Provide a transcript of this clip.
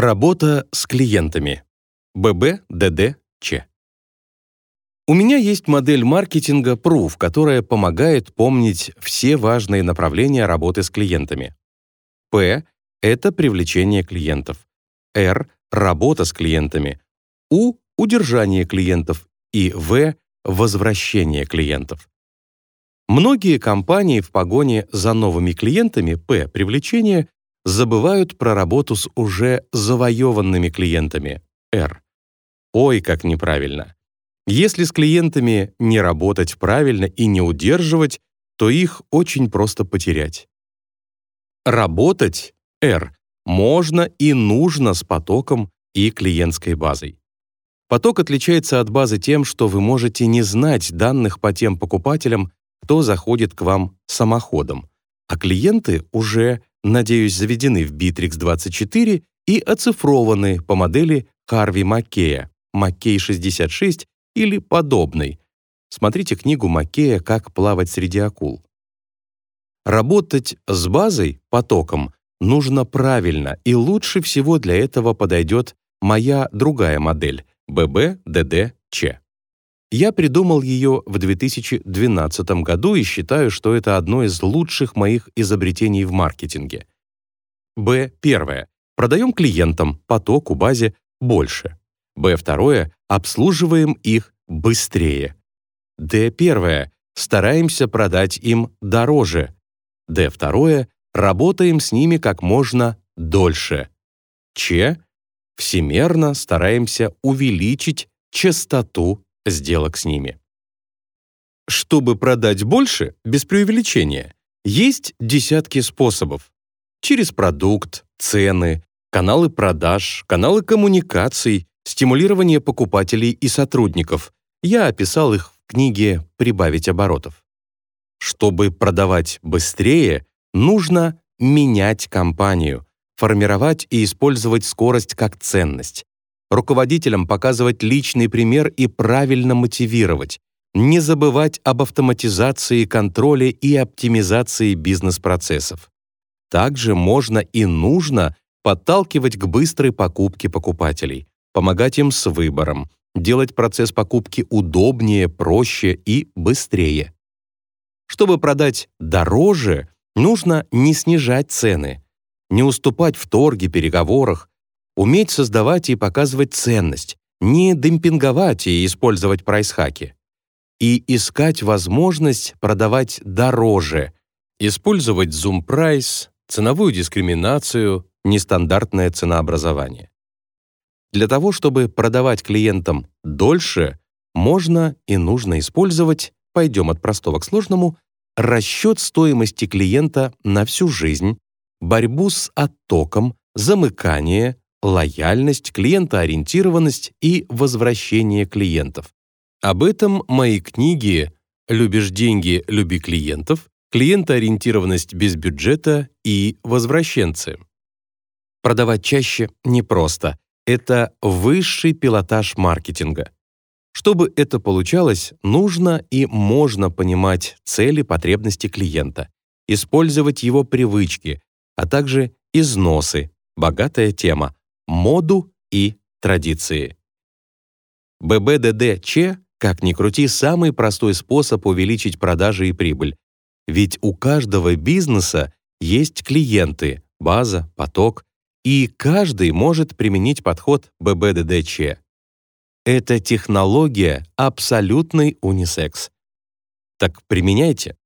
Работа с клиентами. ББ, ДД, Ч. У меня есть модель маркетинга ПРУВ, которая помогает помнить все важные направления работы с клиентами. П — это привлечение клиентов. Р — работа с клиентами. У — удержание клиентов. И В — возвращение клиентов. Многие компании в погоне за новыми клиентами П — привлечение забывают про работу с уже завоеванными клиентами Р. Ой, как неправильно. Если с клиентами не работать правильно и не удерживать, то их очень просто потерять. Работать R можно и нужно с потоком и клиентской базой. Поток отличается от базы тем, что вы можете не знать данных по тем покупателям, кто заходит к вам самоходом, а клиенты уже, надеюсь, заведены в Bittrex24 и оцифрованы по модели Харви Маккея, Маккей 66 или подобной. Смотрите книгу Маккея «Как плавать среди акул». Работать с базой, потоком, нужно правильно, и лучше всего для этого подойдет моя другая модель ББ-ДД-Ч. Я придумал ее в 2012 году и считаю, что это одно из лучших моих изобретений в маркетинге. Б. Первое. Продаем клиентам, потоку, базе больше. Б. Второе. Обслуживаем их быстрее. Д. Первое. Стараемся продать им дороже. Д. Второе. Работаем с ними как можно дольше. Ч. Всемерно стараемся увеличить частоту сделок с ними. Чтобы продать больше, без преувеличения, есть десятки способов. Через продукт, цены, каналы продаж, каналы коммуникаций, стимулирование покупателей и сотрудников. Я описал их в книге «Прибавить оборотов». Чтобы продавать быстрее, нужно менять компанию, формировать и использовать скорость как ценность, руководителям показывать личный пример и правильно мотивировать, не забывать об автоматизации контроля и оптимизации бизнес-процессов. Также можно и нужно подталкивать к быстрой покупке покупателей, помогать им с выбором, делать процесс покупки удобнее, проще и быстрее. Чтобы продать дороже, нужно не снижать цены, не уступать в торге, переговорах, уметь создавать и показывать ценность, не демпинговать и использовать прайс-хаки. И искать возможность продавать дороже, использовать зум-прайс, ценовую дискриминацию, нестандартное ценообразование. Для того, чтобы продавать клиентам дольше, можно и нужно использовать, пойдем от простого к сложному, расчет стоимости клиента на всю жизнь, борьбу с оттоком, замыкание, лояльность, клиентоориентированность и возвращение клиентов. Об этом мои книги «Любишь деньги, люби клиентов», «Клиентоориентированность без бюджета» и «Возвращенцы». Продавать чаще непросто. Это высший пилотаж маркетинга. Чтобы это получалось, нужно и можно понимать цели, потребности клиента, использовать его привычки, а также износы, богатая тема, моду и традиции. ББДДЧ, как ни крути, самый простой способ увеличить продажи и прибыль. Ведь у каждого бизнеса есть клиенты, база, поток, и каждый может применить подход ББДДЧ. Эта технология — абсолютный унисекс. Так применяйте.